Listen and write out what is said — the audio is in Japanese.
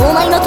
お前の